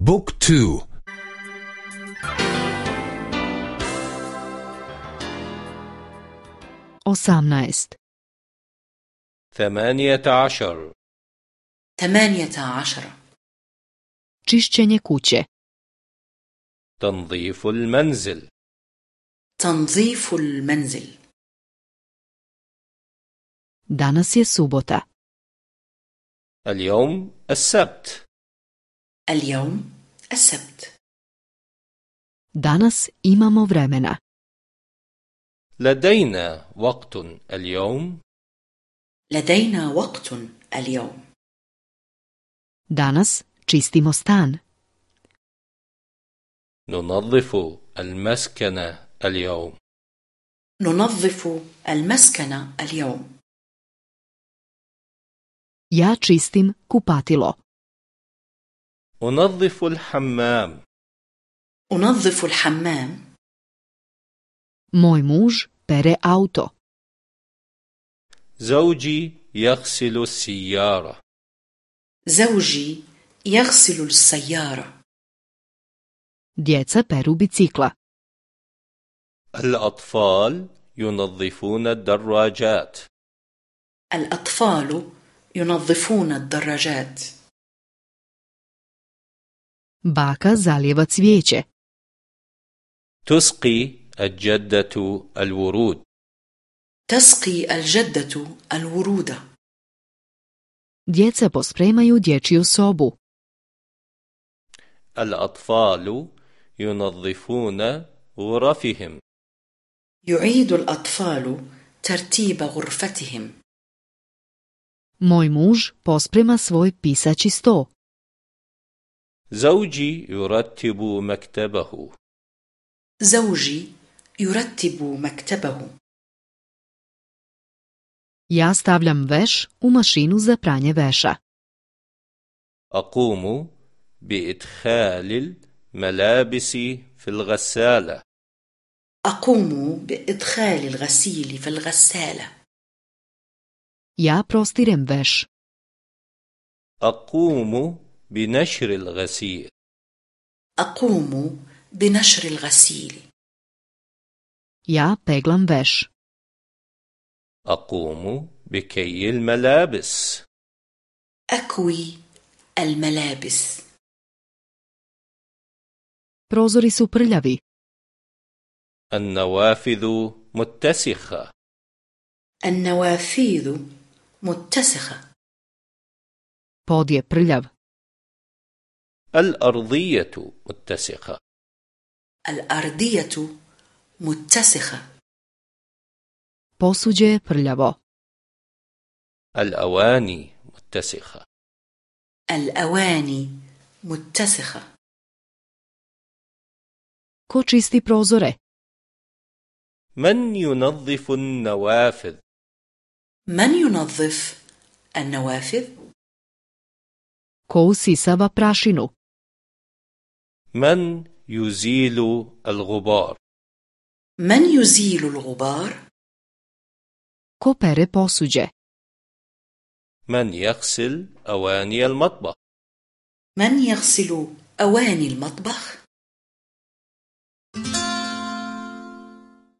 بوك تو. osamnaest ثمانية عشر. ثمانية عشر. čišćenje kuće. تنظيف المنزل. تنظيف المنزل. Danas je subota. اليوم السبت. اليوم السبت. Danas imamo vremena. لدينا وقت اليوم. لدينا وقت اليوم. Danas čistimo stan. ننظف المسكن اليوم. ننظف المسكن اليوم. Ja čistim kupatilo. أنظف الحمام. أنظف الحمام. Moj muž pere auto زوجي يغسل السيارة. زوجي يغسل السيارة. Djeca peru bicikla. الأطفال ينظفون الدراجات. الأطفال ينظفون الدراجات. Baka zalijeva cvijeće تسقي الجدة الورود تسقي الجدة الورود djeca pospremaju dječju sobu الأطفال ينظفون غرفهم يعيد الأطفال ترتيب غرفتهم moj muž posprema svoj pisaći sto زوجي يرتب مكتبه. زوجي يرتب مكتبه. Ja stavljam veš u mašinu za pranje veša. أقوم بإدخال الملابس في الغسالة. أقوم بإدخال الغسيل في الغسالة. Ja prostirem veš. أقوم بنشر الغسيل. أقوم بنشر الغسيل. Ja peglam veš. أقوم بكي الملابس. أكوي الملابس. Prozori su prljavi. النوافذ متسخة. النوافذ متسخة. Pod je prljav. الأرضية متسخة. الأرضية متسخة. Posuđe prljavo. الأواني متسخة. الأواني متسخة. Ko čisti prozore? من ينظف النوافذ؟ من ينظف النوافذ؟ ko usisava prašinu? من يزيل الغبار من يزيل الغبار؟ ko pere posuđe من يغسل أواني المطبخ من يغسل أواني المطبخ؟